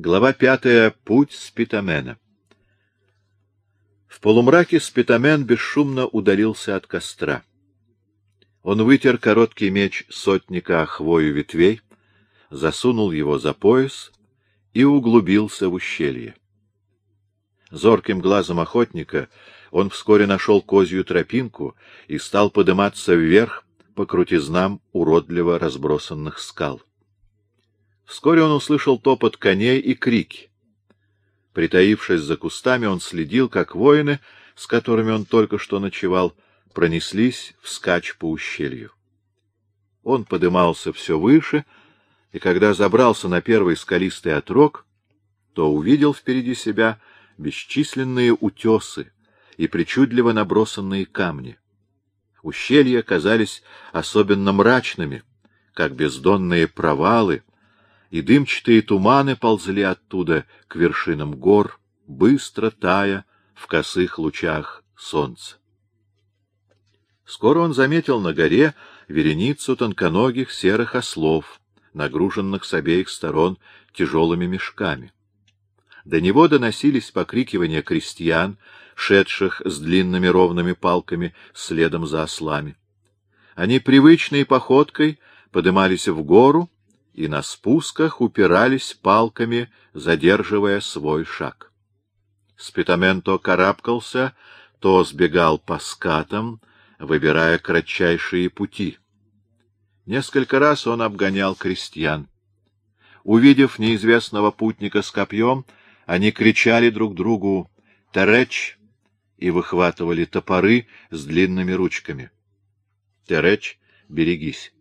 Глава пятая. Путь Спитамена. В полумраке Спитамен бесшумно удалился от костра. Он вытер короткий меч сотника хвою ветвей, засунул его за пояс и углубился в ущелье. Зорким глазом охотника он вскоре нашел козью тропинку и стал подниматься вверх по крутизнам уродливо разбросанных скал. Вскоре он услышал топот коней и крики. Притаившись за кустами, он следил, как воины, с которыми он только что ночевал, пронеслись вскачь по ущелью. Он подымался все выше, и когда забрался на первый скалистый отрог, то увидел впереди себя бесчисленные утесы и причудливо набросанные камни. Ущелья казались особенно мрачными, как бездонные провалы, и дымчатые туманы ползли оттуда к вершинам гор, быстро тая в косых лучах солнца. Скоро он заметил на горе вереницу тонконогих серых ослов, нагруженных с обеих сторон тяжелыми мешками. До него доносились покрикивания крестьян, шедших с длинными ровными палками следом за ослами. Они привычной походкой подымались в гору и на спусках упирались палками, задерживая свой шаг. Спитамен то карабкался, то сбегал по скатам, выбирая кратчайшие пути. Несколько раз он обгонял крестьян. Увидев неизвестного путника с копьем, они кричали друг другу «Тереч!» и выхватывали топоры с длинными ручками. «Тереч, берегись!»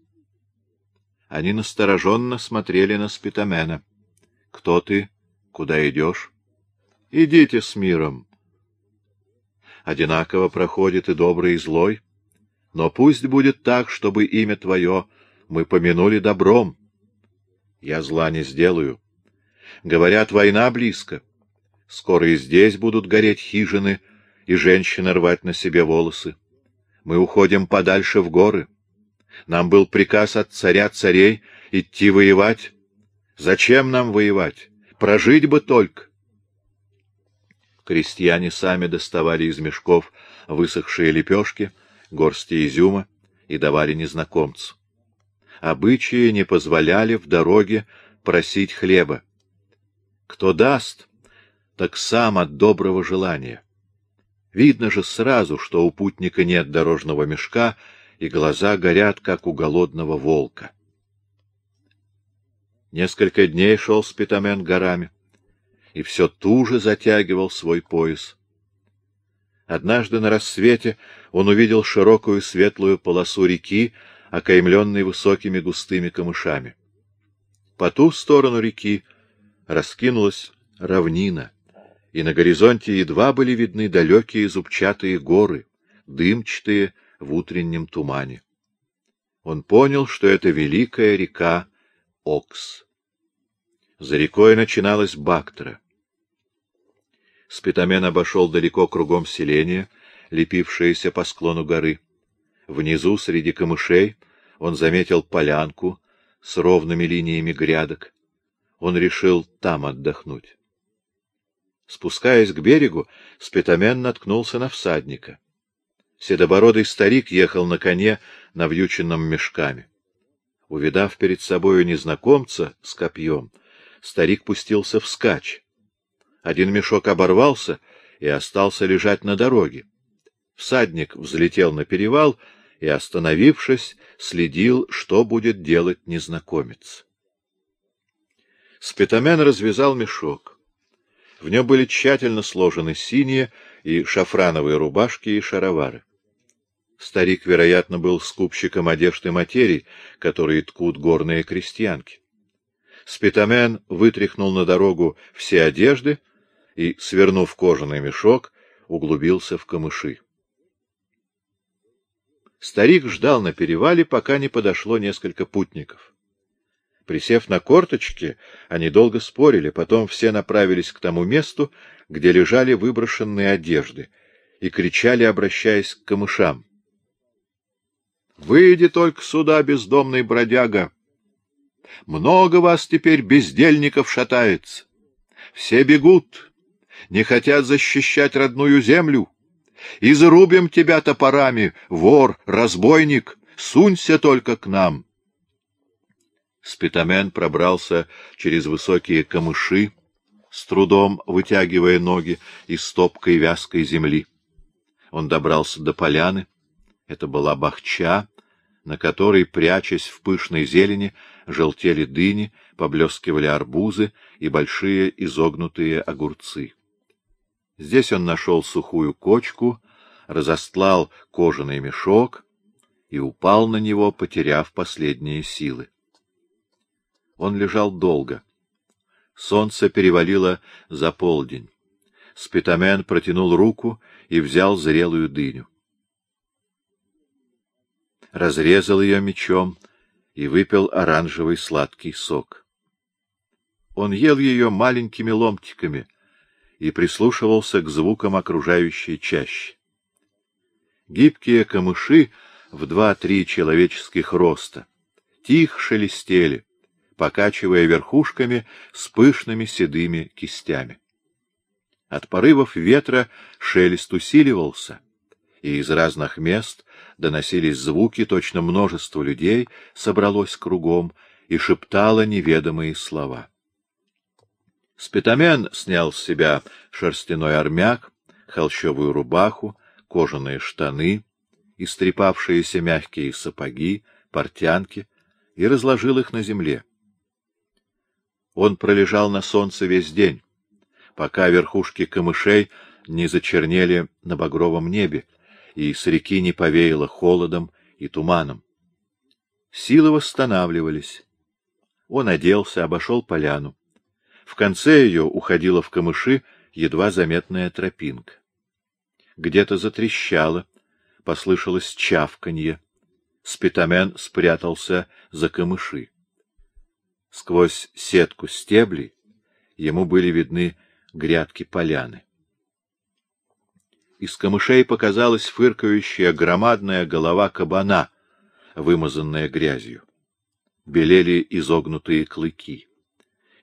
Они настороженно смотрели на Спитамена. «Кто ты? Куда идешь?» «Идите с миром!» Одинаково проходит и добрый, и злой. Но пусть будет так, чтобы имя твое мы помянули добром. Я зла не сделаю. Говорят, война близко. Скоро и здесь будут гореть хижины, и женщины рвать на себе волосы. Мы уходим подальше в горы. Нам был приказ от царя царей идти воевать. Зачем нам воевать? Прожить бы только. Крестьяне сами доставали из мешков высохшие лепешки, горсти изюма и давали незнакомцу. Обычаи не позволяли в дороге просить хлеба. Кто даст, так сам от доброго желания. Видно же сразу, что у путника нет дорожного мешка, и глаза горят, как у голодного волка. Несколько дней шел Спитамен горами, и все туже затягивал свой пояс. Однажды на рассвете он увидел широкую светлую полосу реки, окаймленной высокими густыми камышами. По ту сторону реки раскинулась равнина, и на горизонте едва были видны далекие зубчатые горы, дымчатые в утреннем тумане. Он понял, что это великая река Окс. За рекой начиналась Бактра. Спитамен обошел далеко кругом селения, лепившееся по склону горы. Внизу, среди камышей, он заметил полянку с ровными линиями грядок. Он решил там отдохнуть. Спускаясь к берегу, Спитамен наткнулся на всадника. Седобородый старик ехал на коне, навьюченном мешками. Увидав перед собою незнакомца с копьем, старик пустился вскачь. Один мешок оборвался и остался лежать на дороге. Всадник взлетел на перевал и, остановившись, следил, что будет делать незнакомец. Спитамен развязал мешок. В нем были тщательно сложены синие и шафрановые рубашки и шаровары. Старик, вероятно, был скупщиком одежды материй, которые ткут горные крестьянки. Спитамен вытряхнул на дорогу все одежды и, свернув кожаный мешок, углубился в камыши. Старик ждал на перевале, пока не подошло несколько путников. Присев на корточки, они долго спорили, потом все направились к тому месту, где лежали выброшенные одежды, и кричали, обращаясь к камышам. — Выйди только сюда, бездомный бродяга! Много вас теперь бездельников шатается. Все бегут, не хотят защищать родную землю. И зарубим тебя топорами, вор, разбойник, сунься только к нам. Спитамен пробрался через высокие камыши, с трудом вытягивая ноги из стопкой вязкой земли. Он добрался до поляны. Это была бахча, на которой, прячась в пышной зелени, желтели дыни, поблескивали арбузы и большие изогнутые огурцы. Здесь он нашел сухую кочку, разостлал кожаный мешок и упал на него, потеряв последние силы. Он лежал долго. Солнце перевалило за полдень. Спитамен протянул руку и взял зрелую дыню. Разрезал ее мечом и выпил оранжевый сладкий сок. Он ел ее маленькими ломтиками и прислушивался к звукам окружающей чащи. Гибкие камыши в два-три человеческих роста тихо шелестели, покачивая верхушками с пышными седыми кистями. От порывов ветра шелест усиливался, и из разных мест доносились звуки, точно множество людей собралось кругом и шептало неведомые слова. Спитамен снял с себя шерстяной армяк, холщовую рубаху, кожаные штаны, истрепавшиеся мягкие сапоги, портянки и разложил их на земле. Он пролежал на солнце весь день, пока верхушки камышей не зачернели на багровом небе, и с реки не повеяло холодом и туманом. Силы восстанавливались. Он оделся, обошел поляну. В конце ее уходила в камыши едва заметная тропинка. Где-то затрещало, послышалось чавканье. Спитамен спрятался за камыши. Сквозь сетку стеблей ему были видны грядки поляны. Из камышей показалась фыркающая громадная голова кабана, вымазанная грязью. Белели изогнутые клыки.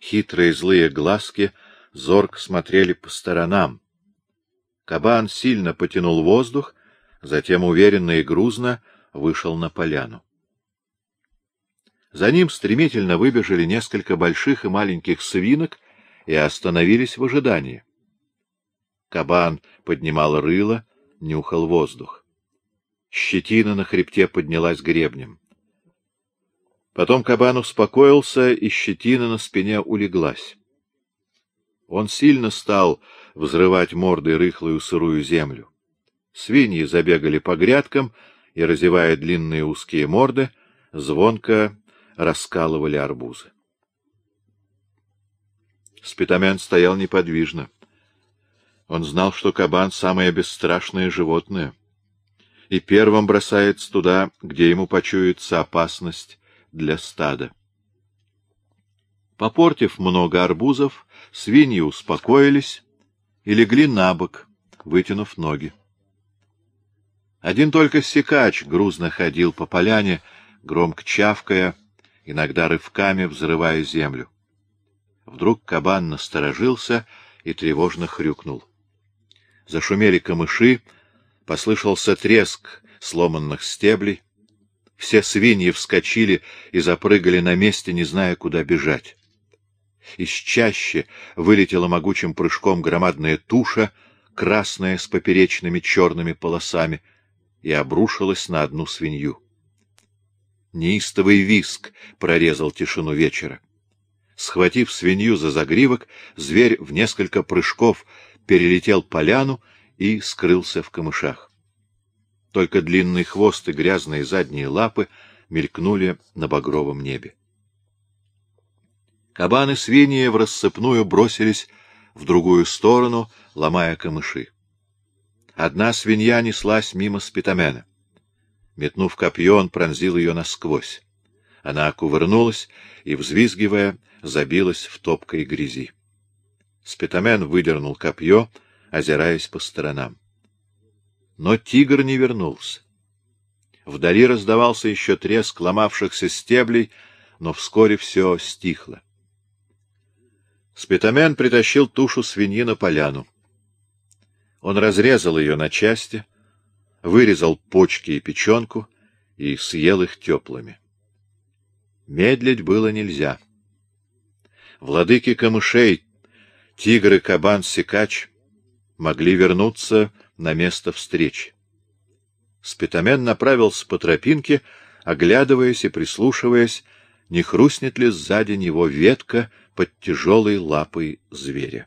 Хитрые злые глазки зорко смотрели по сторонам. Кабан сильно потянул воздух, затем уверенно и грузно вышел на поляну. За ним стремительно выбежали несколько больших и маленьких свинок и остановились в ожидании. Кабан поднимал рыло, нюхал воздух. Щетина на хребте поднялась гребнем. Потом кабан успокоился, и щетина на спине улеглась. Он сильно стал взрывать мордой рыхлую сырую землю. Свиньи забегали по грядкам и, разевая длинные узкие морды, звонко раскалывали арбузы. Спитамен стоял неподвижно. Он знал, что кабан — самое бесстрашное животное, и первым бросается туда, где ему почуется опасность для стада. Попортив много арбузов, свиньи успокоились и легли на бок, вытянув ноги. Один только секач грузно ходил по поляне, громко чавкая, иногда рывками взрывая землю. Вдруг кабан насторожился и тревожно хрюкнул. Зашумели камыши, послышался треск сломанных стеблей. Все свиньи вскочили и запрыгали на месте, не зная, куда бежать. Из чаще вылетела могучим прыжком громадная туша, красная с поперечными черными полосами, и обрушилась на одну свинью. Неистовый виск прорезал тишину вечера. Схватив свинью за загривок, зверь в несколько прыжков перелетел поляну и скрылся в камышах. Только длинный хвост и грязные задние лапы мелькнули на багровом небе. Кабаны свиньи в рассыпную бросились в другую сторону, ломая камыши. Одна свинья неслась мимо спитамена. Метнув копье, он пронзил ее насквозь. Она кувырнулась и, взвизгивая, забилась в топкой грязи. Спитамен выдернул копье, озираясь по сторонам. Но тигр не вернулся. Вдали раздавался еще треск ломавшихся стеблей, но вскоре все стихло. Спитамен притащил тушу свиньи на поляну. Он разрезал ее на части, вырезал почки и печенку и съел их теплыми. Медлить было нельзя. Владыки камышей, тигры, кабан, сикач могли вернуться на место встречи. Спитамен направился по тропинке, оглядываясь и прислушиваясь, не хрустнет ли сзади него ветка под тяжелой лапой зверя.